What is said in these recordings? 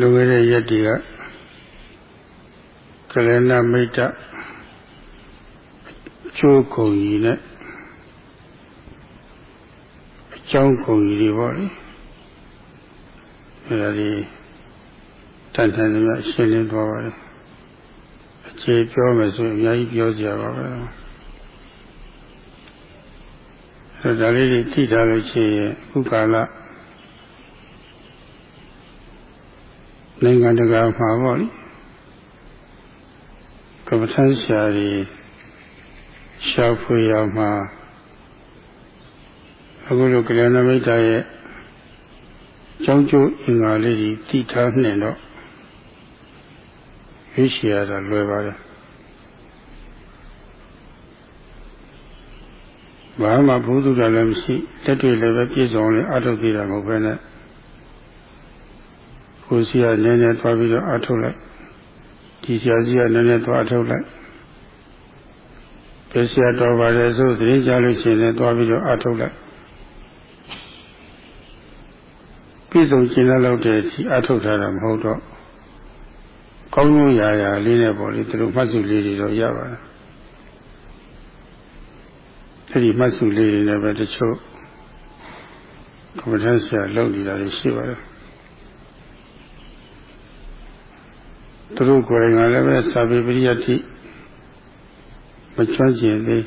လူငယ်တဲ့ရက်တွေကကလနာမိတ်တချိုးခုံကြီးနဲ့အကြောင်းခုံကြီးတွေပေါ့လေအဲဒါဒီတန်တန်များရှင်းလင်းသွားပါတယ်အခြေပြောမယ်ဆိုရင်အများကြီးပြောစရာပါပဲအဲဒါလေးတွေထိထားလို့ရှိရင်ဥက္ကာလ နိုင်ငံတကာမှာပေါ့လေကမ္ဘာထမ်းရှားတွေရှားဖွေရမှာအခုလိုကလျာဏမိတ်တာရဲ့ကျောင်းကျိုးအင်္ဂါလေးကြီးတည်ထားနေတော့ရွေးချယ်ရတာလွယ်ပါတယ်ဘာမှဘုသူတာလည်းမရှိတက်တွေလည်းပဲပြည့်စုံလည်းအထုတ်သေးတာမဟုတ်ပဲနဲ့ ကိုစီကနည်းနည်းသွားပြီးတော့အထုတ်လိုက်ဒီဆရာကြီးကနည်းနည်းသွားအထုတ်လိုက်ပြဆရာတော်ပါတယ်ဆိုသတင်းကြလို့ရှိရင်လည်းသွားပြီးတော့အထုတ်လိုက်ပြည့်စုံကျင်လောက်တဲ့ဒီအထုတ်ထားတာမဟုတ်တော့ကောင်းလို့ရာရာလေးနဲ့ပေါ့လေသူတို့မှတ်စုလေးတွေတော့ရပါတယ်အဲ့ဒီမှတ်စုလေးတွေနဲ့ပဲတချို့ကမ္ဘာထဆရာလုပ်နေတာရှိပါတယ် သူတို့ကိုယ်တိုင်ကလည်းပဲစာပေပရိယတ်တိမချွတ်ကျင်သေး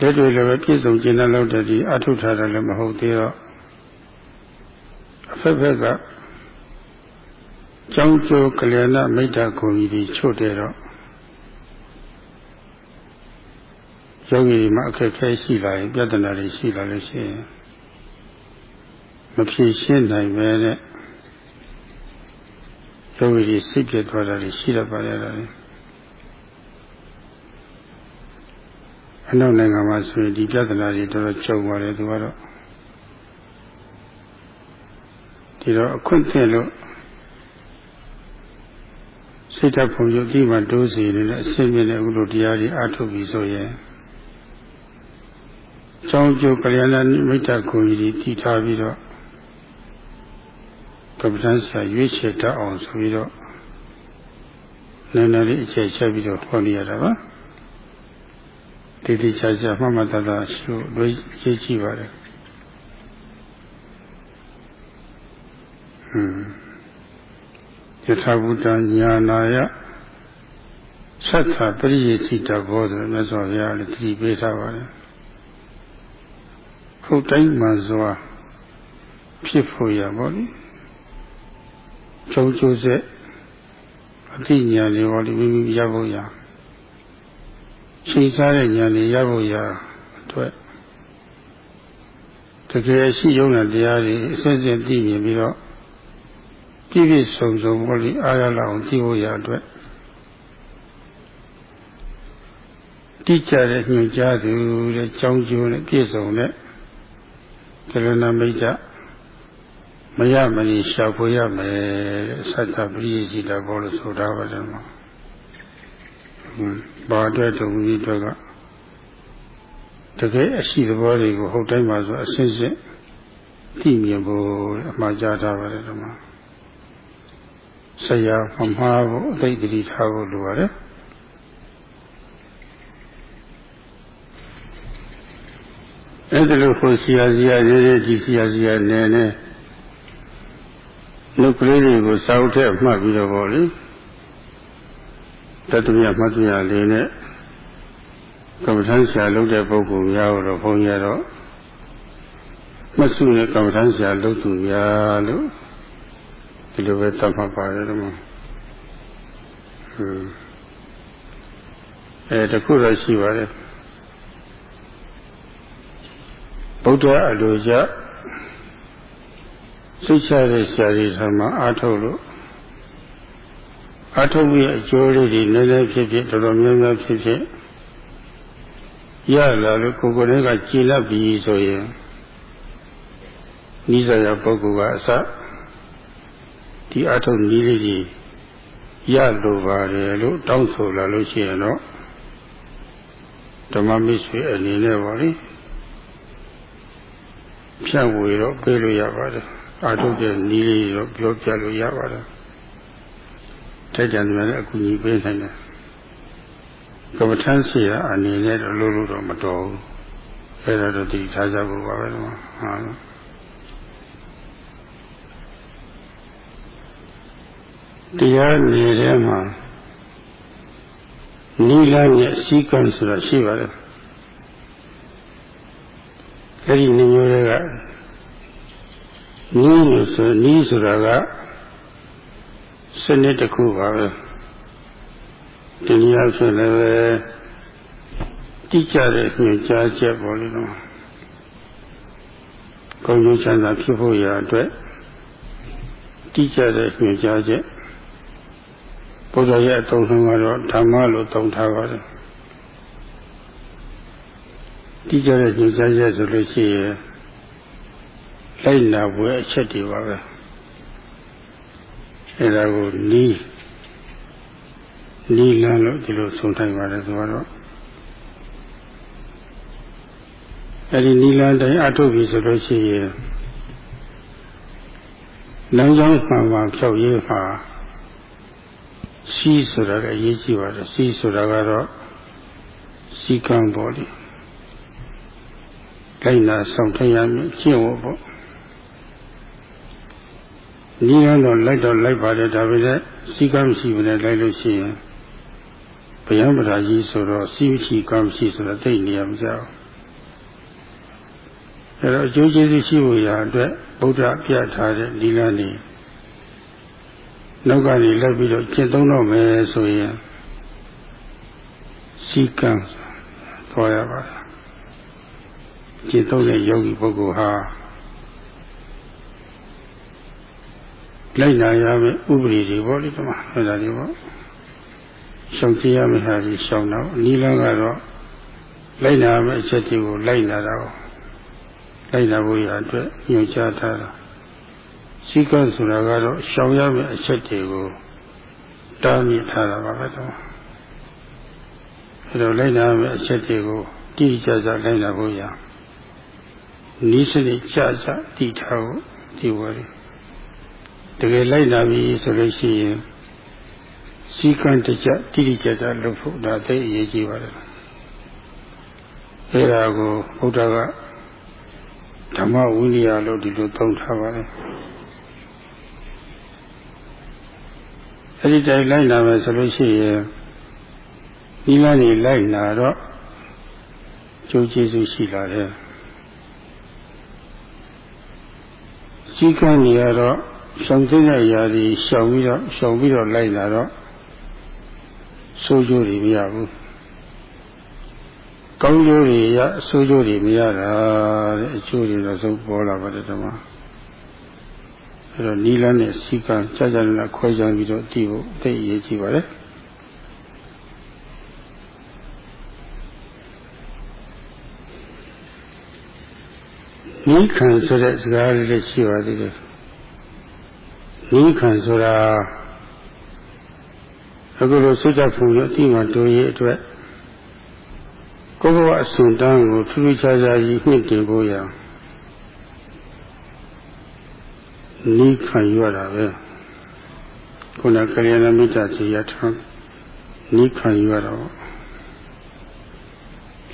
လက်တွေလည်းပဲပြည့်စုံကျင်တဲ့လောက်တည်းဒီအထုထားတယ်လည်းမဟုတ်သေးတော့အဖက်ဖက်ကကျောင်းကျိုးကလျာဏမိတ်တာခုံကြီးချို့တဲ့တော့ယောဂီမှာအခက်ခဲရှိလာရင်ပြဿနာတွေရှိလာလို့ရှိရင်မဖြေရှင်းနိုင်ပဲနဲ့ ယောဂီတွေစိတ်ပြတ်သွားတာတွေရှိတတ်ပါရဲ့လားအနောက်နိုင်ငံမှာဆိုရင်ဒီပြဿနာတွေတော်တော်ကြုံပါတယ်သူကတော့ဒီတော့အခွင့်အရေးလို့စိတ်ဓာတ်ပုံရုပ်ဒီမှာတိုးစီနေတဲ့အစင်းမြင့်တဲ့အခုလိုတရားတွေအားထုတ်ပြီးဆိုရင်ကျောင်းကျိုးကလျာဏမိတ်တခုကြီးတည်ထားပြီးတော့ ကပ္ပတန်းဆရာရွေးချယ်တတ်အောင်ဆိုပြီးတော့နည်းနည်းလေးအခြေချက်ပြီးတော့ဟောနေရတာပါတိတိကျကျမှတ်မှတ်သားသားရှုလို့ရေးကြည့်ပါတယ်ဟွန်းယထာဘုဒ္ဓညာနာယသတ္ထပရိယေစိတဘောဆိုမြတ်စွာဘုရားလည်းတတိပေးထားပါတယ်ဟုတ်တိုင်းမှစွာဖြစ်ဖို့ရပါလိမ့် ကျုံကျိုးဆက်အသိဉာဏ်တွေဟောဒီမိမိရဖို့ရရှိစားတဲ့ဉာဏ်တွေရဖို့ရအတွက်တကယ်ရှိရုံနဲ့တရားတွေအစစ်စစ်သိမြင်ပြီးတော့ပြည့်ပြည့်စုံစုံဟောဒီအားရလာအောင်ကြည့်ဖို့ရအတွက်တိကျတဲ့ညွှန်ကြားသူတဲ့ကြောင်းကျိုးနဲ့ပြည့်စုံတဲ့ကလနာမိတ်္တ မရမနေရှာဖွေရမယ်တဲ့သတ္တပရိစီတာဘောလို့ဆိုတာပါတယ်မှာဘာအတွက်တုံကြီးတို့ကတကယ်အရှိသဘောတွေကိုဟုတ်တိုင်းပါဆိုအစစ်စစ်သိမြင်ဖို့အမှားကြားထားပါတယ်ဒီမှာဆရာမမှားဖို့အသိတတိထားဖို့လိုပါတယ်အဲ့ဒါလို့ဖို့ဆရာဆရာရေးရေးကြည့်ဆရာဆရာနည်းနည်း လုတ်ကလေးတွေကိုစာအုပ်ထဲမှတ်ပြီးတော့ဗောလေတတမြတ်မှတ်ရလေးနဲ့ကမ္မထမ်းဆရာလုပ်တဲ့ပုဂ္ဂိုလ်များတော့ဘုန်းကြီးတော့မဆုနဲ့ကမ္မထမ်းဆရာလုပ်သူများလို့ဒီလိုပဲသတ်မှတ်ပါတယ်တော့ဟွန်းအဲတခုတော့ရှိပါတယ်ဗုဒ္ဓအလိုကြ စိတ်ချတဲ့ဆရာကြီးထံမှာအာထုတ်လို့အာထုတ်ရဲ့အကျိုးလေးတွေနည်းနည်းဖြစ်ဖြစ်တော်တော်များများဖြစ်ဖြစ်ရလာလို့ကိုယ်ကိုယ်လေးကကြည်လပ်ပြီးဆိုရင်နိစ္စရပုဂ္ဂိုလ်ကအစဒီအာထုတ်နည်းလေးကြီးရလိုပါတယ်လို့တောင်းဆိုလာလို့ရှိရင်တော့ဓမ္မမိတ်ဆွေအနေနဲ့ပါလေဖြန့်ဝေတော့ပြေးလို့ရပါတယ် အာထုတ်တဲ့နည်းလေးတော့ပြောပြလို့ရပါတယ်ထိုက်ကြံတယ်လည်းအကူအညီပေးနိုင်တယ်ကမ္မထမ်းစီရအနေနဲ့တော့လို့လို့တော့မတော်ဘူးအဲ့ဒါတော့ဒီထားကြဖို့ပါပဲတော့ဟာတရားနေတဲ့မှာနိလန်းရဲ့အစည်းကံဆိုတာရှိပါတယ်အဲ့ဒီနှမျိုးတွေက နီးလို့ဆိုနီးဆိုတာကစနစ်တစ်ခုပါပဲဒီနည်းအားဖြင့်လည်းပဲတိကျတဲ့ညွှန်ကြားချက်ပေါ်လို့တော့ကောင်းကျိုးချမ်းသာဖြစ်ဖို့ရာအတွက်တိကျတဲ့ညွှန်ကြားချက်ဘုရားရဲ့အတုံးဆုံးကတော့ဓမ္မလို့သုံးထားပါတယ်တိကျတဲ့ညွှန်ကြားချက်ဆိုလို့ရှိရင် လိုက်နာဖို့အချက်တွေပါပဲအဲဒါကိုနီးနီးလန်းလို့ဒီလိုဆုံးထိုင်ပါတယ်ဆိုတော့အဲဒီနီးလန်းတိုင်းအထုတ်ပြီဆိုလို့ရှိရင်လမ်းကြောင်းမှန်မှဖြောက်ရေးမှာစီးဆိုတာလည်းအရေးကြီးပါတယ်စီးဆိုတာကတော့စီကံပေါ်လေလိုက်နာဆောင်ထရမယ်ကျင့်ဝတ်ပေါ့ နီးရတော့လိုက်တော့လိုက်ပါတယ်ဒါပေမဲ့စီကံမရှိဘူးနဲ့လိုက်လို့ရှိရင်ဘယံပဓာကြီးဆိုတော့စီမရှိကံမရှိဆိုတော့သိနေရမှာကြောက်အဲတော့အကျိုးကျေးဇူးရှိဖို့ရာအတွက်ဗုဒ္ဓပြထားတဲ့ဒီလနေ့နောက်ကနေလိုက်ပြီးတော့ကျင့်သုံးတော့မယ်ဆိုရင်စီကံသွားရပါတယ်ကျင့်သုံးတဲ့ယောဂီပုဂ္ဂိုလ်ဟာ လိုက်နာရမယ့်ဥပဒေတွေပေါ့လေဒီမှာအဲဒါတွေပေါ့ရှောင်ကြရမယ့်ဟာကြီးရှောင်တော့အနည်းလန်းကတော့လိုက်နာမယ့်အချက်တွေကိုလိုက်နာတော့လိုက်နာဖို့ရအတွက်ညွှန်ကြားထားတာစီကံဆိုတာကတော့ရှောင်ရမယ့်အချက်တွေကိုတားမြစ်ထားတာပါပဲတော့အဲတော့လိုက်နာမယ့်အချက်တွေကိုတိကျကျလိုက်နာဖို့ရနီးစနစ်ကြကြတည်ထားဖို့ဒီဝရီ တကယ်လိုက်နာပြီဆိုလို့ရှိရင်စီကံတကြတိတိကျကျလုပ်ဖို့ဒါသိအရေးကြီးပါတယ်အဲဒါကိုဘုရားကဓမ္မဝိနည်းလို့ဒီလိုသုံးထားပါတယ်အဲဒီတိုင်လိုက်နာမယ်ဆိုလို့ရှိရင်ဒီလနေလိုက်နာတော့ကျိုးကျေးဇူးရှိလာတယ်စီကံနေရတော့ ရှောင်သိတဲ့ຢာဒီရှောင်ပြီးတော့ရှောင်ပြီးတော့လိုက်လာတော့ဆိုးကျိုးတွေမရဘူးကောင်းကျိုးတွေရအဆိုးကျိုးတွေမရတာတဲ့အကျိုးတွေတော့သုံးပေါ်လာပါတယ်ဓမ္မအဲ့တော့နီလန်းနဲ့စီကံကြာကြာနာခွဲခြားပြီးတော့တည်ဖို့သိအရေးကြီးပါတယ်နိခံဆိုတဲ့စကားလေးလည်းရှိပါသေးတယ် နိခံဆိုတာအခုလိုစွတ်ကြဖုံရအတိမတိုးရေးအတွက်ကိုယ်ဘဝအစဉ်တန်းကိုထူးထူးခြားခြားကြီးမြင့်တင်ဖို့ရနိခံရတာပဲခုနကလျာဏမိတ်္တစီရထံနိခံရတော့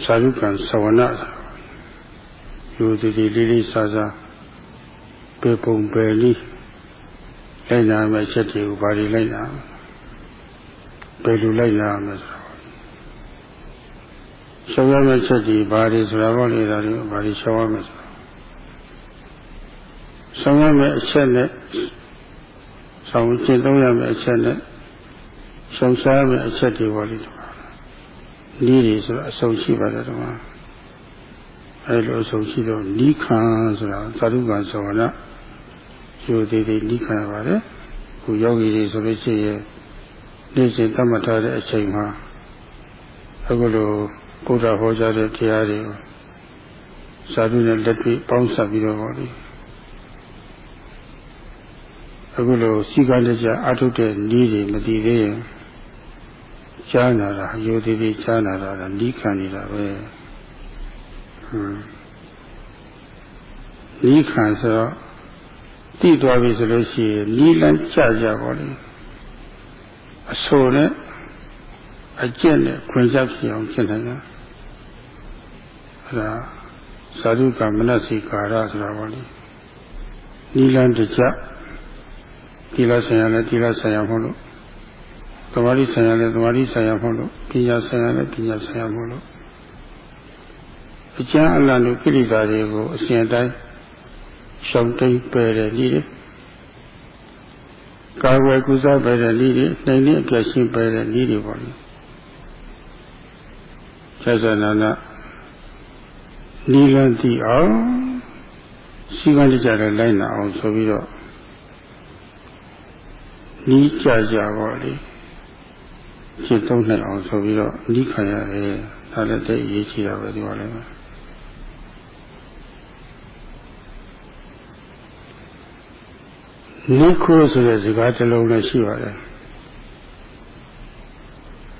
သာဓုကံသဝနာလူစီစီလေးလေးစားစားပေပုံပယ်လေး လိုက်နာမယ့်ချက်တွေကိုဘာတွေလိုက်နာဘယ်လိုလိုက်နာမလဲဆိုတော့ရှောင်ရမယ့်ချက်တွေဘာတွေဆိုတာပေါ့လေဒါတွေဘာတွေရှောင်ရမယ်ဆိုတော့ရှောင်ရမယ့်အချက်နဲ့ဆောင်ကျင့်သုံးရမယ့်အချက်နဲ့ရှောင်ရှားမယ့်အချက်တွေပေါ့လေဒီတွေဆိုတော့အဆုံးရှိပါတယ်ဒီမှာအဲလိုအဆုံးရှိတော့နိခံဆိုတာသာဓုကံသောနာ ရိုသေးသေးနိခံရပါတယ်ခုယောဂီတွေဆိုလို့ရှိရင်နေ့စဉ်သတ်မှတ်ထားတဲ့အချိန်မှာအခုလိုဘုရားဟောကြားတဲ့တရားတွေစာဓုနဲ့လက်တွေ့ပေါင်းစပ်ပြီးတော့ဟောဒီအခုလိုစီကံတကြအထုတ်တဲ့နည်းတွေမတည်သေးရင်ကြားနာတာရိုသေးသေးကြားနာတာနိခံနေတာပဲဟွန်းနိခံဆိုတော့ သိသွားပြီဆိုလို့ရှိရင်နီးလန်းကြကြပါလေအဆိုနဲ့အကျင့်နဲ့ခွင့်ချက်ဖြစ်အောင်ဖြစ်နိုင်တာအဲဒါသာဓုကမနစိကာရဆိုတာပါလေနီလန်းတကြဒီလဆံရလဲဒီလဆံရမဟုတ်လို့သမာဓိဆံရလဲသမာဓိဆံရမဟုတ်လို့ပညာဆံရလဲပညာဆံရမဟုတ်လို့အကျမ်းအလံတို့ကိလေသာတွေကိုအစဉ်တိုင်း ရှောင်တိတ်ပယ်တယ်ဤတယ်ကာဝယ်ကုစားပယ်တဲ့ဤတွေနှိမ်နှင်းအပြည့်ရှင်းပယ်တဲ့ဤတွေပေါ့လေဆက်ဆံနာနာနီလန်းတိအောင်စီကံကြတဲ့လိုက်နာအောင်ဆိုပြီးတော့နီးကြကြပါလေရှင်းသုံးနိုင်အောင်ဆိုပြီးတော့နီးခံရတယ်ဒါလည်းတဲ့အရေးကြီးတာပဲဒီပါလဲ နိခိုးဆိုတဲ့စကားတစ်လုံးနဲ့ရှိပါတယ်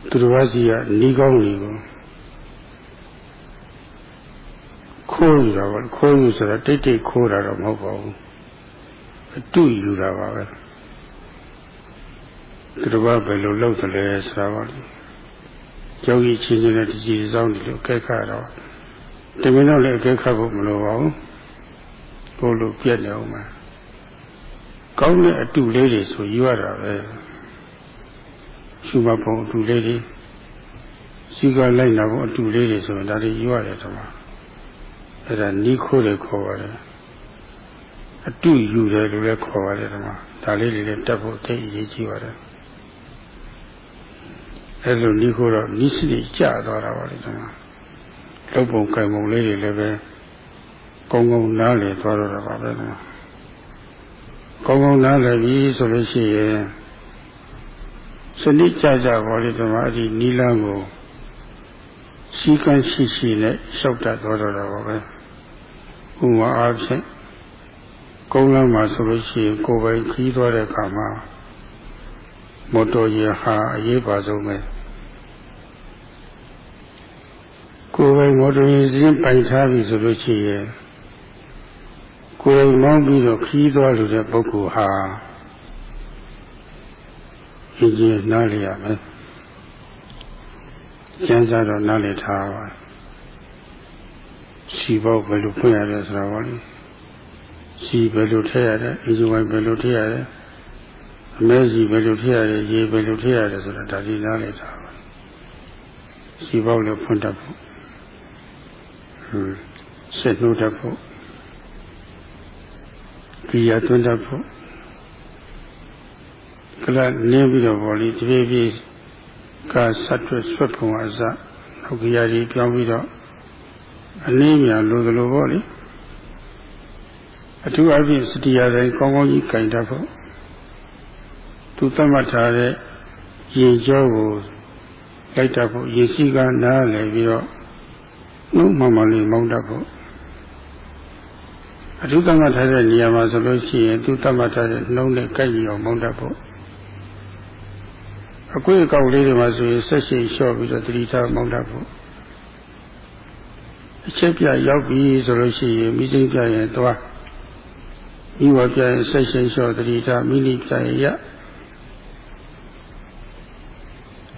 သူတော်ဘာစီကနီးကောင်းနေကိုခိုးယူတာပါခိုးယူဆိုတာတိတ်တိတ်ခိုးတာတော့မဟုတ်ပါဘူးအတူယူတာပါပဲသူတော်ဘာဘယ်လိုလုပ်သလဲဆိုတာပါယောဂီချင်းချင်းနဲ့တကြီးစောင်းတယ်လို့ကဲခါတော့တမင်းတော့လည်းကဲခါဖို့မလိုပါဘူးကိုလိုပြက်နေအောင်မှာ ကောင်းတဲ့အတူလေးတွေဆိုယူရတာပဲရှုမပုံအတူလေးတွေစီကလိုက်လာဖို့အတူလေးတွေဆိုရင်ဒါတွေယူရတယ်တော့အဲ့ဒါနီးခိုးတယ်ခေါ်ပါတယ်အတူယူတယ်လို့လည်းခေါ်ပါတယ်တော့ဒါလေးတွေလည်းတက်ဖို့သိအရေးကြီးပါတယ်အဲ့လိုနီးခိုးတော့နီးစနစ်ကျသွားတာပါလေတော့လုတ်ပုံကံပုံလေးတွေလည်းပဲကုန်းကုန်းနားလေသွားတော့တာပါပဲတော့ ကောင်းကောင်းနားလည်ပြီဆိုလို့ရှိရင်စနစ်ကြကြပါလေဒီမှာအဒီနီလန်းကိုစီကံရှိရှိနဲ့လျှောက်တတ်တော်တော်တာပါပဲဥမာအားဖြင့်ကုန်းလမ်းမှာဆိုလို့ရှိရင်ကိုယ်ပိုင်ခီးသွားတဲ့အခါမှာမော်တော်ယာဟာအရေးပါဆုံးပဲကိုယ်ပိုင်မော်တော်ယာဉ်စဉ်ပိုင်ထားပြီဆိုလို့ရှိရင် ကိုယ်မောင်းပြီးတော့ခီးသွားလို့တဲ့ပုဂ္ဂိုလ်ဟာအင်းကြီးနားလေရမယ်ကျမ်းစာတော့နားလေထားပါစီပေါက်ဘယ်လိုဖွင့်ရတယ်ဆိုတာပါလေစီဘယ်လိုထည့်ရတယ်အင်းကြီးဝိုင်းဘယ်လိုထည့်ရတယ်အမဲစီဘယ်လိုထည့်ရတယ်ရေဘယ်လိုထည့်ရတယ်ဆိုတာဒါဒီနားလေထားပါစီပေါက်လည်းဖွင့်တတ်ဖို့ဟွန်းစစ်နှုတ်တတ်ဖို့ ဒီရသွင်းတတ်ဖို့ကလနင်းပြီးတော့ဗောလေတပြေးပြေးကဆက်တွက်ဆွတ်ပုံအစနောက်ကြရည်ပြောင်းပြီးတော့အနည်းများလိုသလိုဗောလေအထူးအပြင်စတိယတိုင်းကောင်းကောင်းကြီးကင်တတ်ဖို့သူသတ်မှတ်ထားတဲ့ရင်ကြောကိုလိုက်တတ်ဖို့ရေရှိကနားလည်ပြီးတော့နှုတ်မှန်မှန်လေးမောင်းတတ်ဖို့ အထူးသတ်မှတ်ထားတဲ့နေရာမှာဆိုလို့ရှိရင်သူသတ်မှတ်ထားတဲ့နှုံးနဲ့ကိုက်ကြီးအောင်မောင်းတတ်ဖို့အကွေးအကောက်လေးတွေမှာဆိုရင်ဆက်ရှိလျှော့ပြီးတော့တတိထားမောင်းတတ်ဖို့အချက်ပြရောက်ပြီဆိုလို့ရှိရင်မိစိမ့်ပြရင်သွားဤဝပြရင်ဆက်ရှိလျှော့တတိထားမိနိပြရင်ရ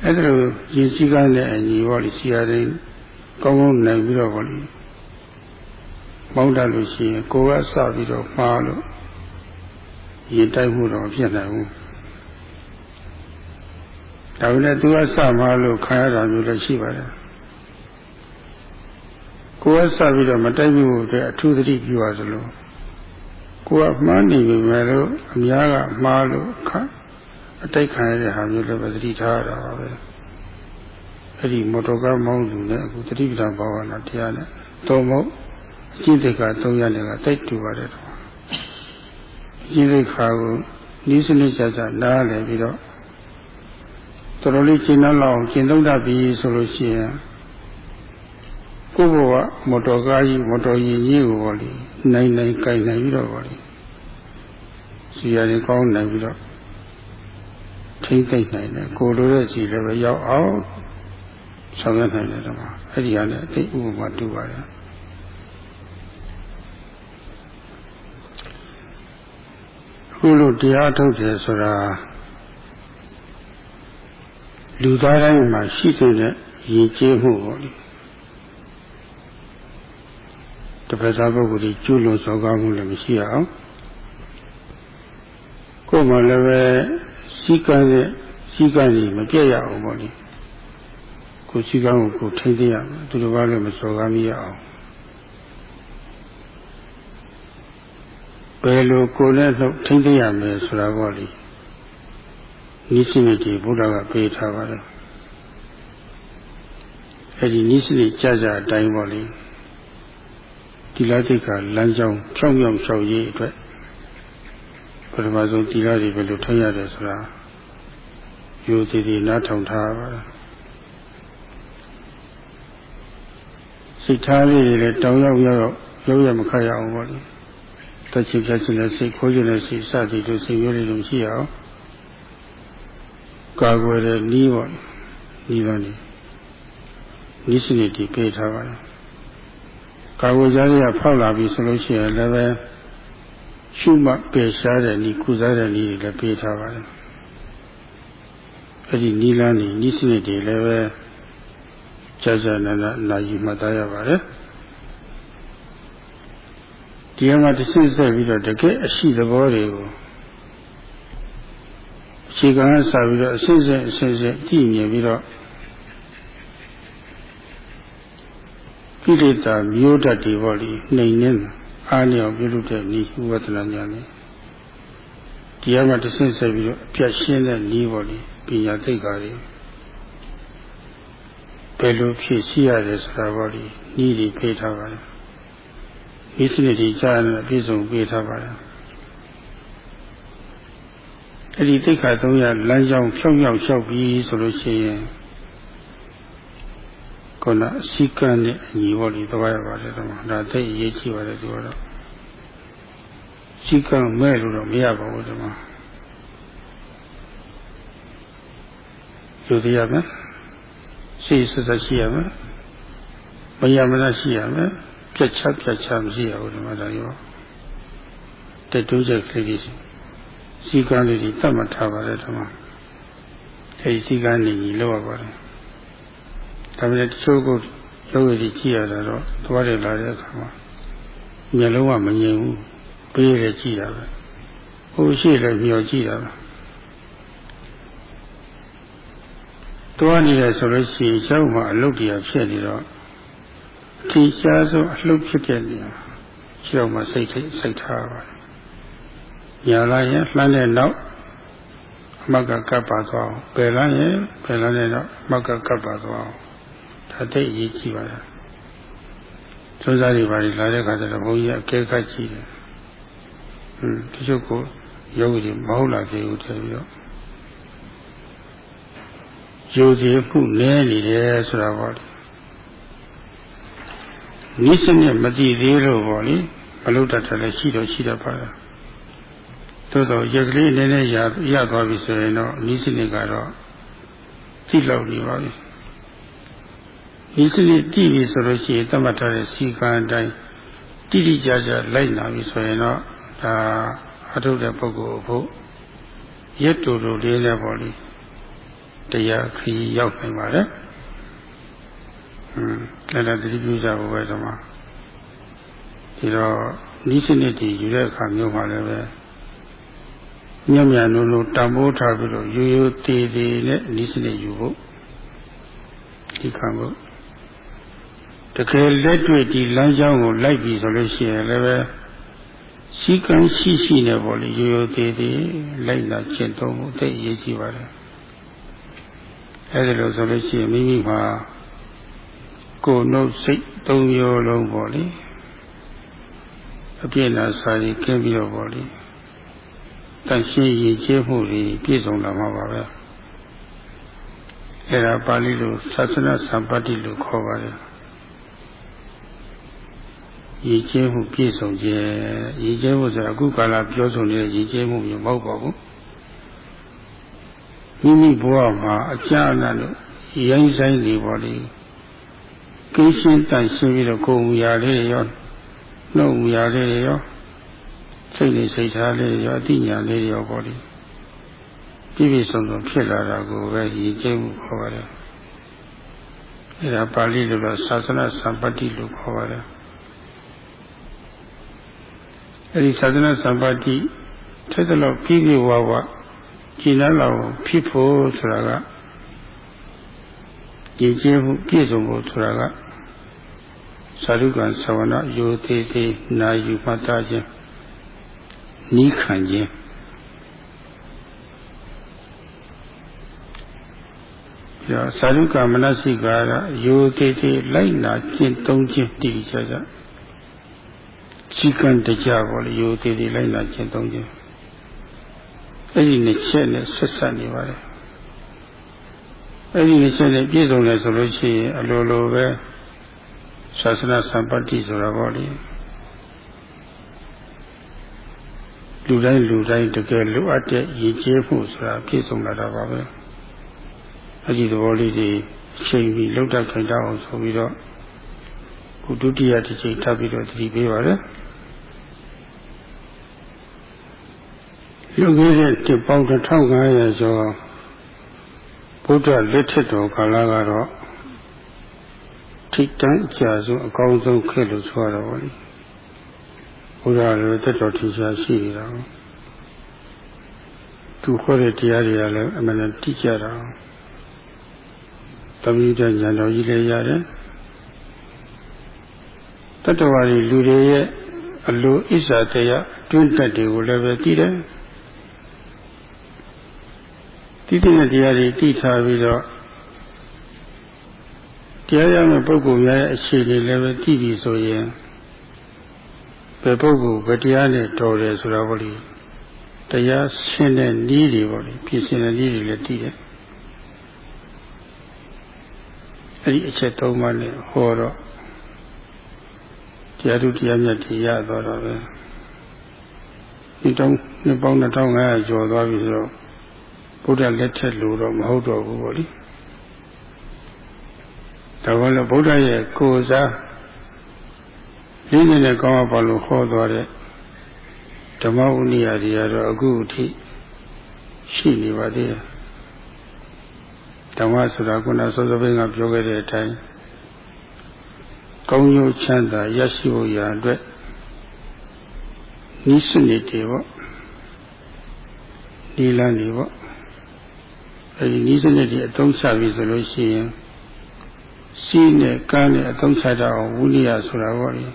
အဲ့ဒါလိုရင်စည်းကားတဲ့အညီဟောဒီစီရတဲ့ကောင်းကောင်းနိုင်ပြီးတော့ဟောဒီ မောင်းတတ်လို့ရှိရင်ကိုယ်ကစပြီးတော့မှားလို့ရင်တိုက်မှုတော့ဖြစ်နိုင်ဘူးဒါပေမဲ့သူကစမှားလို့ခံရတာမျိုးလည်းရှိပါတယ်ကိုယ်ကစပြီးတော့မတိုက်မှုအတွက်အထူးသတိပြုရသလိုကိုယ်ကမှားနေပြီမဲ့လို့အများကမှားလို့ခအတိုက်ခံရတဲ့ဟာမျိုးလည်းပဲသတိထားရတာပါပဲအဲ့ဒီမော်တော်ကားမောင်းသူနဲ့အခုသတိပဋ္ဌာန်ဘာဝနာတရားနဲ့တော့မဟုတ်အ ကျင့်သိက္ခာ၃ရပ်နဲ့ကတိုက်တူပါတယ်တော့အကျင့်သိက္ခာကိုဤစနစ်ကြကြနားလည်ပြီးတော့တော်တော်လေးရှင်းနှောင်းအောင်ရှင်းသုံးတတ်ပြီဆိုလို့ရှိရင်ကိုယ့်ဘဝမော်တော်ကားကြီးမော်တော်ယာဉ်ကြီးကိုပေါ့လေနိုင်နိုင်ကြိုင်နိုင်ပြီးတော့ပေါ့လေစီရတယ်ကောင်းနိုင်ပြီးတော့ထိမ့်သိမ့်နိုင်တယ်ကိုလိုတဲ့စီလည်းပဲရောက်အောင်ဆောင်ရွက်နိုင်တယ်တော့အဲ့ဒီဟာလည်းအသိဥပမာတူပါတယ် ကိုလိုတရားထုတ်တယ်ဆိုတာလူသားတိုင်းမှာရှိတဲ့ရည်ကြည်မှုပေါ့လေတပတ်သားပုဂ္ဂိုလ်ကြီးကျွလွန်စော်ကားမှုလည်းမရှိအောင်ကိုယ်မှလည်းပဲစီကံနဲ့စီကံကြီးမပြည့်ရအောင်ပေါ့လေကိုစီကံကိုကိုထိန်းသိမ်းရမယ်သူတို့ဘာလည်းမစော်ကားမရအောင် ဘယ်လိုကိုယ်နဲ့လှုပ်ထိန်းသိမ်းရမယ်ဆိုတာပေါ့လေနိစ္စမြတိဘုရားကပေးထားပါတယ်အဲဒီနိစ္စမြကြကြအတိုင်းပေါ့လေဒီလတိတ်ကလမ်းကြောင်းဖြောင်းဖြောင်းလျှောက်ရေးအတွက်ပထမဆုံးဒီလတွေဘယ်လိုထိန်းရတယ်ဆိုတာယူတည်တည်နားထောင်ထားပါစိတ်ထားလေးတွေလည်းတောင်းရောက်ရောက်ရောက်ရမခတ်ရအောင်ပေါ့လေ တက်ချင်ဖြတ်ချင်တဲ့စိတ်ခိုးချင်တဲ့စိတ်စသည်တို့စိတ်မျိုးလေးတွေရှိအောင်ကာကွယ်တဲ့နီးပေါ့နီးပါနေနီးစနစ်တည်ပေးထားပါတယ်ကာကွယ်ကြရဖောက်လာပြီဆိုလို့ရှိရင်လည်းပဲရှုမှတ်ပယ်ရှားတဲ့နီးကုစားတဲ့နီးတွေလည်းပေးထားပါတယ်အဲ့ဒီနီးလန်းနီးနီးစနစ်တွေလည်းပဲကြာကြာနာနာနာယူမှတ်သားရပါတယ် ဒီမှာတစ်ဆင့်ဆက်ပြီးတော့တကယ်အရှိသဘောတွေကိုအခြေခံစပြီးတော့အစစ်စစ်အစစ်စစ်ကြည့်မြင်ပြီးတော့ကိလေသာမျိုးတတ်တွေပေါ့လေနှိမ်နေအားလျော်ပြုလုပ်တဲ့ဤဝဒနာညာနဲ့တရားမှာတစ်ဆင့်ဆက်ပြီးတော့အပြတ်ရှင်းတဲ့ဤပေါ့လေပညာသိက္ခာတွေဘယ်လိုဖြစ်ရှိရတယ်ဆိုတာပေါ့လေဤတွေဖေးထားပါတယ် ဒီစနစ်ကြီးကြားနေပြည့်စုံပေးထားပါတယ်အဲ့ဒီသိက္ခာ300လမ်းကြောင်းဖြောင်းရောက်လျှောက်ပြီးဆိုလို့ရှိရင်ခုနအစိကံနဲ့အညီဟောဒီသွားရပါတယ်တော့ဒါသိအရေးကြီးပါတယ်သူကတော့စိကံမဲ့လို့တော့မရပါဘူးဒီမှာယူသေးရမယ်စိတ်ဆက်ဆက်ရှိရမယ်မရမလားရှိရမယ် ပြတ်ချပြတ်ချမရှိရဘူးဒီမှာဒါရောတတူးချက်ကလေးစီကံလေးတွေတတ်မှတ်ထားပါတယ်ဒီမှာအဲဒီစီကံနေကြီးလောက်ရပါတယ်ဒါပေမဲ့တချို့ကိုယောဂီကြီးကြည့်ရတာတော့သွားတယ်လာတဲ့အခါမှာမျက်လုံးကမငြိမ်ဘူးပေးရကြည့်တာပဲဟိုရှိလည်းမျောကြည့်တာပဲတွားနေတယ်ဆိုလို့ရှိရင်ကျောင်းမှာအလုတ်တရားဖြစ်နေတော့ ဒီရှားဆုံးအလုတ်ဖြစ်တဲ့နေရာကျောင်းမှာစိတ်ထိစိတ်ထားပါတယ်ညာလာရင်လှမ်းတဲ့နောက်အမကကပ်ပါသွားအောင်ပယ်လာရင်ပယ်လာတဲ့နောက်အမကကပ်ပါသွားအောင်ဒါသိအရေးကြီးပါလားသုစားတွေပါလာတဲ့ခါကျတော့ဘုန်းကြီးအကဲခတ်ကြည့်တယ်ဟွန်းတချို့ကိုယောဂီတွေမဟုတ်လားပြေဦးတယ်ပြီးတော့ယုံကြည်မှုနည်းနေတယ်ဆိုတာပေါ့လေ နိစ္စနဲ့မတည်သေးလို့ပေါ့လေမလုပ်တတ်တယ်လည်းရှိတော့ရှိတတ်ပါလားသို့တော့ရက်ကလေးနည်းနည်းရရသွားပြီဆိုရင်တော့ဤစနစ်ကတော့သိလောက်နေပါပြီဤစနစ်တည်ပြီဆိုလို့ရှိရင်သတ်မှတ်ထားတဲ့စီကံအတိုင်းတိတိကျကျလိုက်နာပြီဆိုရင်တော့ဒါအထုတဲ့ပုဂ္ဂိုလ်ဖို့ရက်တူတူလေးနဲ့ပေါ့လေတရားခရီးရောက်နိုင်ပါတယ်ဟွန်း လည်းလည်းတတိပြုကြဖို့ပဲဒီမှာဒီတော့ဤစနစ်တည်ယူတဲ့အခါမျိုးမှာလည်းပဲမြတ်မြတ်လို့လို့တံပိုးထားပြီးတော့ရိုးရိုးတည်တည်နဲ့ဤစနစ်ယူဖို့ဒီခံဖို့တကယ်လက်တွေ့ဒီလမ်းကြောင်းကိုလိုက်ပြီဆိုလို့ရှိရင်လည်းပဲရှိကံရှိရှိနဲ့ပေါ့လေရိုးရိုးတည်တည်လိုက်လာကျင့်သုံးဖို့သိအရေးကြီးပါတယ်အဲဒီလိုဆိုလို့ရှိရင်မိမိမှာ ကိုယ်နှုတ်စိတ်သုံးမျိုးလုံးပေါ့လေအပြည့်နဲ့စာရီကင်းပြီးတော့ပေါ့လေတန်ရှင်းရည်ကျဲမှုတွေပြည့်စုံလာမှာပါပဲအဲဒါပါဠိလိုသာသနာစံပတ္တိလို့ခေါ်ပါတယ်ရည်ကျဲမှုပြည့်စုံခြင်းရည်ကျဲမှုဆိုတာအခုကာလပြောဆိုနေတဲ့ရည်ကျဲမှုမျိုးမဟုတ်ပါဘူးမိမိဘဝမှာအကြအနလို့ရိုင်းဆိုင်နေပါလေ ကိရှင်းတန်ရှင်းပြီးတော့ကိုယ်မူရာလေးရောနှုတ်မူရာလေးရောစိတ်နဲ့စိတ်ထားလေးရောအတိညာလေးရောပေါ့လေပြည့်ပြည့်စုံစုံဖြစ်လာတာကိုပဲရည်ကျိမှုခေါ်ပါတယ်အဲဒါပါဠိလိုတော့သာသနာစံပတ္တိလို့ခေါ်ပါတယ်အဲဒီသာသနာစံပတ္တိထက်တော့ပြည့်ပြည့်ဝဝကျင့်လာလောက်ဖြစ်ဖို့ဆိုတာကကြည်ကျင်းမှုပြည့်စုံဖို့ဆိုတာက သာဓုကံသဝနာယောသေးသေးနာယူမှတ်သားခြင်းနီးခံခြင်းကြောသာဓုကမနစိကာရယောသေးသေးလိုက်နာကျင့်သုံးခြင်းတည်ကြကြရှိကံတကြပေါ်လေယောသေးသေးလိုက်နာကျင့်သုံးခြင်းအဲ့ဒီနှစ်ချက်နဲ့ဆက်ဆက်နေပါတယ်အဲ့ဒီနှစ်ချက်နဲ့ပြည့်စုံတယ်ဆိုလို့ရှိရင်အလိုလိုပဲ သာသနာစံပတ်တိဆိုတာပေါ့လေလူတိုင်းလူတိုင်းတကယ်လိုအပ်တဲ့ရည်ကြည်မှုဆိုတာပြည့်စုံလာတာပါပဲအဲ့ဒီသဘောလေးတွေအချိန်ပြီးလောက်တတ်ခိုင်တောအောင်ဆိုပြီးတော့ခုဒုတိယတစ်ချိန်ထပ်ပြီးတော့တတိပေးပါရယ်ရုပ်ကြီးတဲ့တပေါင်း1500ကျော်ဘုရားလက်ထက်တော်ကာလကတော့ ထိတ်တန့်အကျဆုံးအကောင်းဆုံးခဲ့လို့ဆိုရတော့ဗောလေဘုရားလည်းတက်တော်ထင်ရှားရှိနေတာသူခေါ်တဲ့တရားတွေကလည်းအမှန်တန်တိကျတာတမိတဲ့ဉာဏ်တော်ကြီးလည်းရတယ်တတ္တဝါတွေလူတွေရဲ့အလိုဣစ္ဆာတရားတွင်းတက်တွေကိုလည်းပဲသိတယ်တိတိနဲ့တရားတွေသိထားပြီးတော့ တရားရမယ့်ပုဂ္ဂိုလ်များရဲ့အခြေအနေလည်းပဲသိပြီဆိုရင်ဘယ်ပုဂ္ဂိုလ်ဘယ်တရားနဲ့တော်တယ်ဆိုတာပေါ့လေတရားရှင်းတဲ့နည်းတွေပေါ့လေဖြစ်ရှင်တဲ့နည်းတွေလည်းသိတယ်အဲ့ဒီအချက်သုံးပါးနဲ့ဟောတော့တရားသူတရားမြတ်တွေရသွားတော့ပဲဒီတောင်းနှစ်ပေါင်း2500ကျော်သွားပြီဆိုတော့ဘုရားလက်ထက်လို့တော့မဟုတ်တော့ဘူးပေါ့လေ ဒါကလည်းဗုဒ္ဓရဲ့ကိုယ်စားရင်းနေတဲ့ကောင်းပါလို့ဟောသွားတဲ့ဓမ္မဝိနည်းရာတွေကတော့အခုအထိရှိနေပါသေးတယ်ဓမ္မဆိုတာခုနစောစောပိုင်းကပြောခဲ့တဲ့အတိုင်းကောင်းကျိုးချမ်းသာရရှိဖို့ရာအတွက်ဤစနစ်တွေပေါ့ဒီလမ်းတွေပေါ့အဲဒီဤစနစ်တွေအသုံးချပြီဆိုလို့ရှိရင် စီးနဲ့ကန်းနဲ့အသုံးချကြအောင်ဝိနည်းဆိုတာပေါ့လေ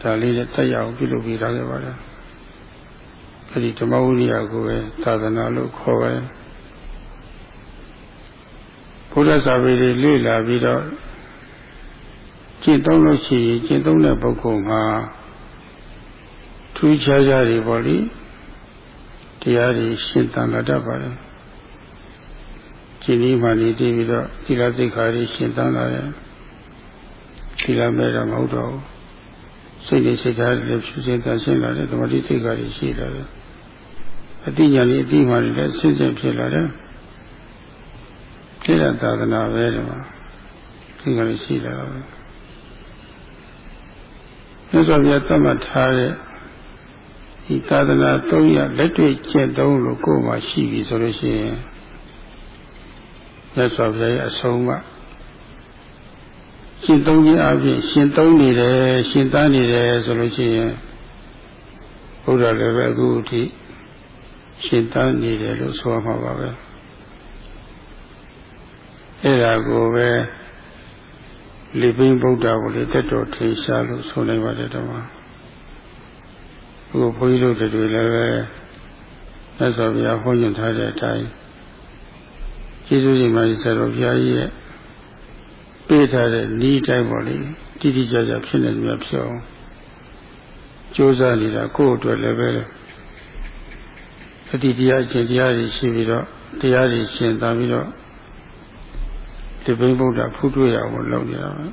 ဒါလေးနဲ့တက်ရအောင်ပြုလုပ်ပြီးထားခဲ့ပါတယ်အဲဒီဓမ္မဝိနည်းကိုပဲသာသနာလို့ခေါ်ပဲဘုရားစာပေတွေလေ့လာပြီးတော့ကျင့်သုံးလို့ရှိရင်ကျင့်သုံးတဲ့ပုဂ္ဂိုလ်မှာထူးခြားခြားတွေပေါ့လေတရားတွေရှင်းတန်လာတတ်ပါတယ် ကျင့်ပြီးမှနေတည်ပြီးတော့သီလစိတ်ခါတွေရှင်းတန်းလာတယ်သီလမဲ့တော့မဟုတ်တော့ဘူးစိတ်နဲ့စိတ်ထားတွေဖြူစင်တန်ရှင်းလာတယ်ဓမ္မတိစိတ်ခါတွေရှိလာတယ်အတိညာလေးအတိမှလည်းဆင်းဆင်းဖြစ်လာတယ်ကိရသာသနာပဲဒီမှာဒီကလေးရှိလာတော့မြတ်စွာဘုရားသတ်မှတ်ထားတဲ့ဒီသာသနာ၃ရလက်တွေ့ကျင့်သုံးလို့ကိုယ်မှရှိပြီဆိုလို့ရှိရင် မြတ်စွာဘုရားရဲ့အဆုံးအမရှင်းသုံးခြင်းအပြင်ရှင်းသုံးနေတယ်ရှင်းသားနေတယ်ဆိုလို့ရှိရင်ဘုရားလည်းပဲအခုအထိရှင်းသားနေတယ်လို့ဆိုရမှာပါပဲအဲ့ဒါကိုပဲလိပိဗုဒ္ဓကိုလေတက်တော်ထေရှားလို့ဆိုနိုင်ပါတယ်တော့အခုဘုန်းကြီးတို့တွေလည်းပဲမြတ်စွာဘုရားဟောညွှန်ထားတဲ့အတိုင်း ကျေးဇူးရှင်မကြီးဆရာတော်ဘုရားကြီးရဲ့ပေးထားတဲ့ဤတိုင်းပေါ့လေတိတိကျကျဖြစ်နေတယ်များဖြစ်အောင်ကြိုးစားနေတာကိုယ့်အတွက်လည်းပဲအတ္တိတရားရှင်တရားတွေရှိပြီးတော့တရားတွေရှင်သာပြီးတော့ဒီဘိဗုဒ္ဓဖူးတွေ့ရအောင်လုပ်နေတာပဲ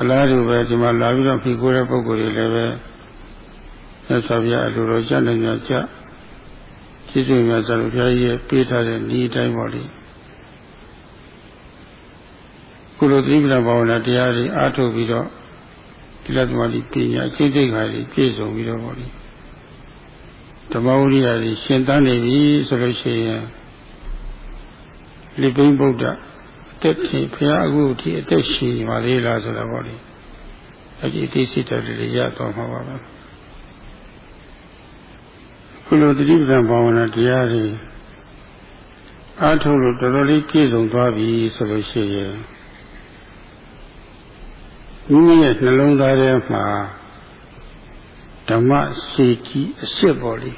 အလားတူပဲဒီမှာလာပြီးတော့ဖိကိုးတဲ့ပုဂ္ဂိုလ်တွေလည်းပဲသက်သာပြအလိုတော်ကြနိုင်ကြ ကြကျေးဇူးများဆရာဘုရားကြီးရဲ့ပေးထားတဲ့ဤတိုင်းပါလေကုလိုသတိပ္ပံဘာဝနာတရားတွေအားထုတ်ပြီးတော့ဒီလသမာဓိပညာအကျင့်စိတ်ခါကြီးပြည့်စုံပြီးတော့ပေါ့လေဓမ္မဝိရိယကြီးရှင်သန်နေပြီဆိုလို့ရှိရင်လိပိဗုဒ္ဓအသက်ရှင်ဘုရားအခုဒီအသက်ရှင်ပါသေးလားဆိုတော့ပေါ့လေအဲ့ဒီအသိစိတ်တော်တွေရတော့မှာပါပဲ ခုလိုတတိပဒံဘာဝနာတရားတွေအားထုတ်လို့တော်တော်လေးပြည့်စုံသွားပြီဆိုလို့ရှိရင်မိမိရဲ့နှလုံးသားထဲမှာဓမ္မစေတီအစ်စ်ပေါ်လေ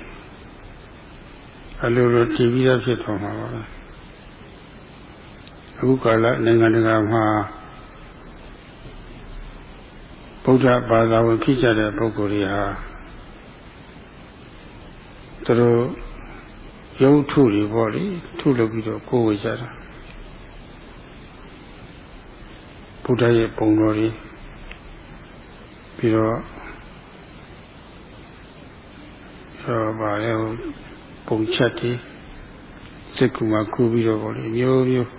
အလိုလိုတည်ပြီးတော့ဖြစ်သွားမှာပါပဲအခုကာလနိုင်ငံတကာမှာဗုဒ္ဓဘာသာဝင်ဖြစ်ကြတဲ့ပုဂ္ဂိုလ်တွေဟာ သူတို့ရုပ်ထုတွေပေါ့လေထုလုပ်ပြီးတော့ကိုယ်ဝေကြတာဘုရားရဲ့ပုံတော်တွေပြီးတော့ဟောပါလေပုံချက်တွေစိတ်ကူမှာကူပြီးတော့ပေါ့လေမျိုးမျိုး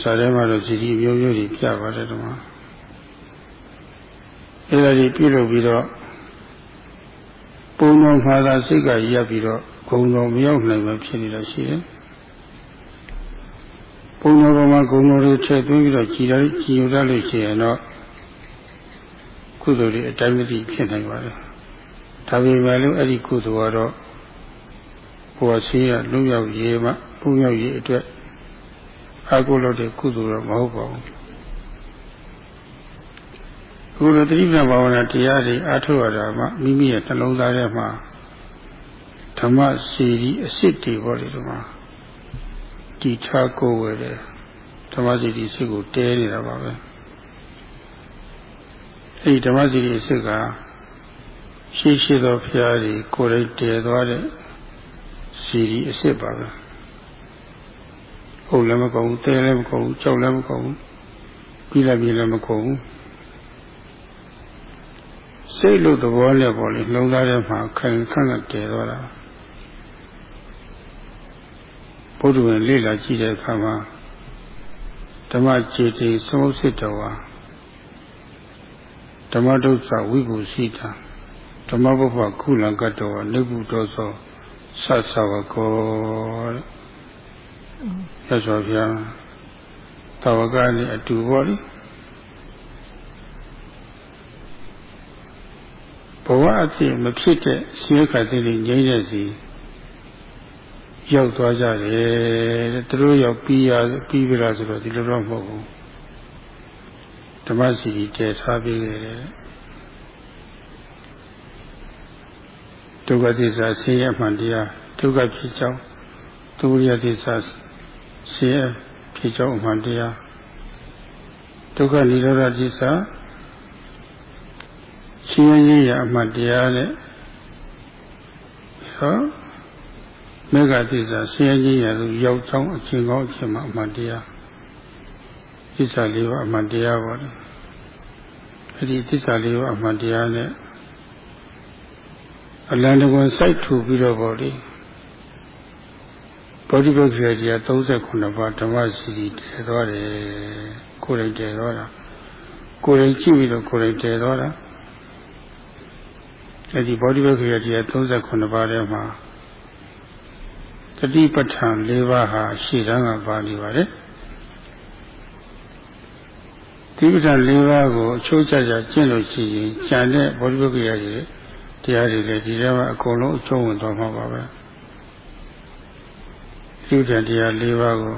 စာထဲမှာတော့စီစီမျိုးမျိုးတွေပြပါတယ်တော့အဲ့ဒါကြီးပြုလုပ်ပြီးတော့ ပုံတော်မှာသာစိတ်ကရပ်ပြီးတော့ဂုံတော်မရောက်နိုင်မှဖြစ်နေတာရှိတယ်ပုံတော်ပေါ်မှာဂုံတော်တွေထည့်သွင်းပြီးတော့ကြည်ရကြည်ရတတ်လို့ရှိရင်တော့ကုသိုလ်တွေအတိုင်းမသိဖြစ်နိုင်ပါတယ်ဒါပေမဲ့လို့အဲ့ဒီကုသိုလ်ကတော့ဘုရားရှိရလုံရောက်ရေးမှပုံရောက်ရေးအတွက်အကုလို့တဲ့ကုသိုလ်တော့မဟုတ်ပါဘူး ခုလိုတိပ္ပံဘာဝနာတရားတွေအားထုတ်ရတာမှမိမိရဲ့နှလုံးသားထဲမှာဓမ္မစီရီအစစ်တွေပေါ့လေဒီမှာတည်ထားကိုယ်ဝယ်တယ်ဓမ္မစီရီစစ်ကိုတဲနေတာပါပဲအဲဒီဓမ္မစီရီအစစ်ကရှိရှိသောဖျားကြီးကိုယ်တိုင်တည်သွားတဲ့စီရီအစစ်ပါပဲဟုတ်လည်းမကောင်းဘူးတဲလည်းမကောင်းဘူးကြောက်လည်းမကောင်းဘူးပြီးလည်းပြီးလည်းမကောင်းဘူး စိတ်လို့သဘောနဲ့ပေါ့လေလုံးသားထဲမှာခိုင်ခန့်ကတည်သွားတာဘုဒ္ဓဝင်လေ့လာကြည့်တဲ့အခါမှာဓမ္မခြေတိသုံးစစ်တော်ဟာဓမ္မဒုစဝိပုစီတာဓမ္မဘုဖခုလံကတောနိဗ္ဗုတောသောသတ်သဝကောတဲ့ရသော်ဗျာတဝကနဲ့အတူပေါ့လေဘဝ အဖြစ်မဖြစ်တဲ့ရှင်းခါတဲ့ငြိမ့်တဲ့စီရောက်သွားကြတယ်တဲ့သူတို့ရောက်ပြီးရပြီးပြီလားဆိုတော့ဒီလိုတော့မဟုတ်ဘူးဓမ္မစီတည်ထားပြီးတယ်ဒုက္ခသစ္စာဆင်းရဲမှန်တရားဒုက္ခဖြစ်ကြောင်းဒုရိယသစ္စာဆင်းရဲဖြစ်ကြောင်းမှန်တရားဒုက္ခនិရောဓသစ္စာ ရှင်းရင်းရအမှတ်တရားနဲ့ဟောမေဃသစ္စာဆင်းရဲရလို့ရောက်ချောင်းအချင်းကောင်းအချင်းမှအမှတ်တရားသစ္စာလေးပါအမှတ်တရားပါလေအဲ့ဒီသစ္စာလေးပါအမှတ်တရားနဲ့အလံတကွန်စိုက်ထူပြီးတော့ပေါ့လေဗောဓိပက္ခိယတရား39ပါးဓမ္မစီတည်သွားတယ်ကိုယ်တိုင်တည်သွားတာကိုယ်တိုင်ကြည့်ပြီးတော့ကိုယ်တိုင်တည်သွားတာ အဲဒီဗောဓိပက္ခိယတရား39ပါးထဲမှာတတိပဋ္ဌာန်၄ပါးဟာရှေ့တန်းကပါနေပါတယ်ဒီပဋ္ဌာန်၄ပါးကိုအချိုးကျကျကျင့်လို့ရှိရင်ဉာဏ်နဲ့ဗောဓိပက္ခိယကြီးတရားတွေလည်းဒီထဲမှာအကုန်လုံးအကျုံးဝင်သွားမှာပါပဲဒီပဋ္ဌာန်တရား၄ပါးကို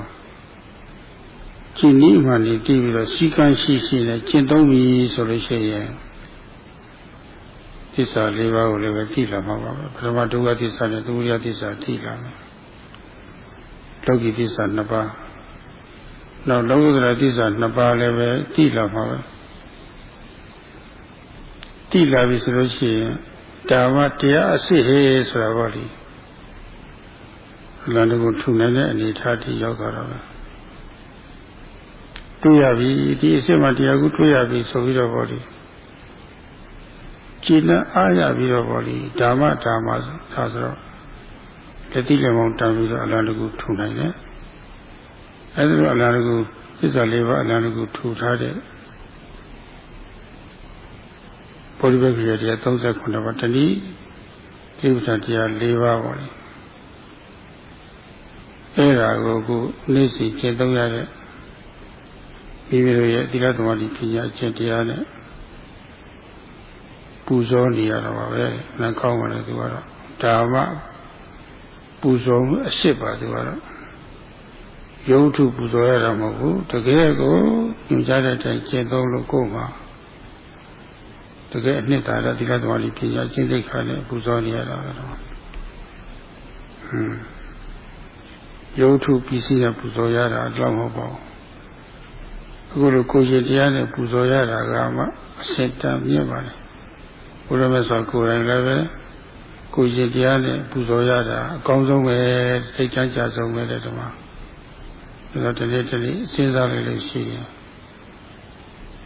ကျင့်နည်းမှနေတည်ပြီးတော့စီကံရှိရှိနဲ့ကျင့်သုံးပြီဆိုလို့ရှိရင် သစ္စာ၄ပါးကိုလည်းပဲကြည့်လာမှာပါပဲပထမဒုက္ခသစ္စာနဲ့ဒုတိယသစ္စာကြည့်လာမယ်လောကီသစ္စာနှစ်ပါးနောက်လောကုတ္တရာသစ္စာနှစ်ပါးလည်းပဲကြည့်လာမှာပဲကြည့်လာပြီဆိုလို့ရှိရင်ဒါမှတရားအစစ်ဟေးဆိုတာပေါ့လေအလန္တကိုထူနိုင်တဲ့အနေထားထိရောက်သွားတာပဲတွေ့ရပြီဒီအစစ်မှတရားကိုတွေ့ရပြီဆိုပြီးတော့ပေါ့လေ ကြည်နဲ့အားရပြီးတော့ပေါ့လေဓမ္မဓမ္မသာဆိုတော့လက်တိလက်မောင်းတန်ပြီးတော့အလန္တကိုထူနိုင်တယ်အဲဒီလိုအလန္တကိုသစ္စာလေးပါးအလန္တကိုထူထားတဲ့ဘောဓိပက္ခိယတရား39ပါးတနည်းတိပ္ပံတရား၄ပါးပါလေအဲ့ဒါကိုခုနေ့စီကျင့်သုံးရတဲ့မိမိတို့ရဲ့သီလသမာဓိပညာအကျင့်တရားနဲ့ပူ ဇော်နေရတာပါပဲနှကောင်းပါလေသူကတော့ဒါမှပူဇော်မှုအစ်စ်ပါသူကတော့ယုံထုပူဇော်ရတာမဟုတ်ဘူးတကယ်ကိုညွှန်ကြားတဲ့အတိုင်းကျင့်သုံးလို့ကိုယ်မှာတကယ်အနှစ်သာရသီလသမာဓိပညာကျင့်သိက္ခာနဲ့ပူဇော်နေရတာတော့ဟွန်းယုံထုပစ္စည်းနဲ့ပူဇော်ရတာအတော့မဟုတ်ပါဘူးအခုလိုကိုယ်ရှင်တရားနဲ့ပူဇော်ရတာကမှအစတန်မြင့်ပါလေ ဘုရားမြတ်စွာကိုယ်တိုင်လည်းပဲကိုယ်ရှင်တရားနဲ့ပူဇော်ရတာအကောင်းဆုံးပဲသိချမ်းကြဆုံးပဲတဲ့ဓမ္မဒါတော့တနေ့တနေ့စဉ်းစားလိုက်လို့ရှိရင်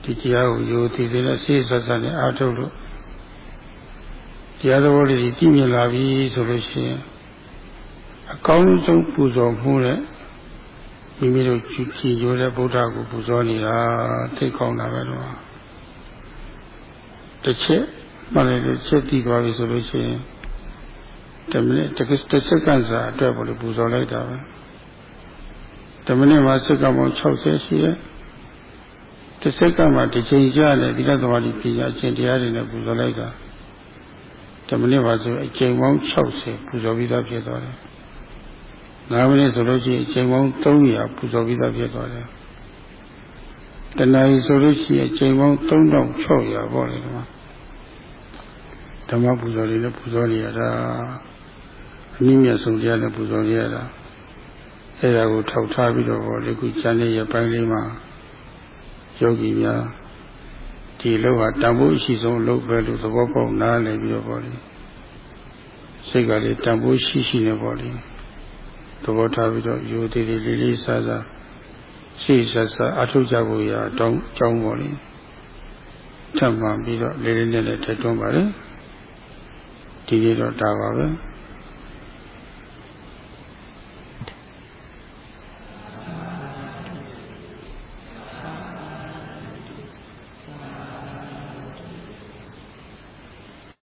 ဒီတရားကိုယူတည်သေးတဲ့စိတ်ဆက်ဆက်နဲ့အားထုတ်လို့တရားတော်လေးကြီးမြင်လာပြီဆိုလို့ရှိရင်အကောင်းဆုံးပူဇော်မှုနဲ့မိမိတို့ကြည်ကြည်ရိုးတဲ့ဗုဒ္ဓကိုပူဇော်နေတာသိကောင်းတာပဲတော့တစ်ချက် မှလည်းတစ်ချက်တည်သွားပြီဆိုလို့ရှိရင်တမနစ်တစ်တစ်စက္ကန့်စာအတွက်ပေါ့လေပူဇော်လိုက်တာပဲတမနစ်မှာစက္ကန့်ပေါင်း60ရှိတယ်တစ်စက္ကန့်မှာတစ်ချိန်ကြာတယ်ဒီလက်သမားကြီးပြညာအချိန်တရားတွေနဲ့ပူဇော်လိုက်တာတမနစ်ပါဆိုအချိန်ပေါင်း60ပူဇော်ပြီးသားဖြစ်သွားတယ်9မိနစ်ဆိုလို့ရှိရင်အချိန်ပေါင်း300ပူဇော်ပြီးသားဖြစ်သွားတယ်တဏှာကြီးဆိုလို့ရှိရင်အချိန်ပေါင်း3600ပေါ့လေဒီမှာ ဓမ္မပူဇော်လေးနဲ့ပူဇော်နေရတာအနည်းမြတ်ဆုံးတရားနဲ့ပူဇော်နေရတာအဲဒါကိုထောက်ထားပြီးတော့ဘောလေခုကျန်တဲ့ရပိုင်းလေးမှာယောဂီများဒီလောက်ဟာတန်ဖိုးရှိဆုံးလုပ်ပဲလို့သဘောပေါက်နားလည်ပြီးတော့ဘောလေစိတ်ကလေးတန်ဖိုးရှိရှိနေဘောလေသဘောထားပြီးတော့ယူသေးသေးလေးလေးစားစားရှိဆက်ဆက်အထုကြဖို့ရတောင်းကြောင်းပေါ်လေထပ်မှပြီးတော့လေးလေးနဲ့နဲ့ထည့်သွင်းပါလေ ဒီနေ့တော့ဒါပါပဲ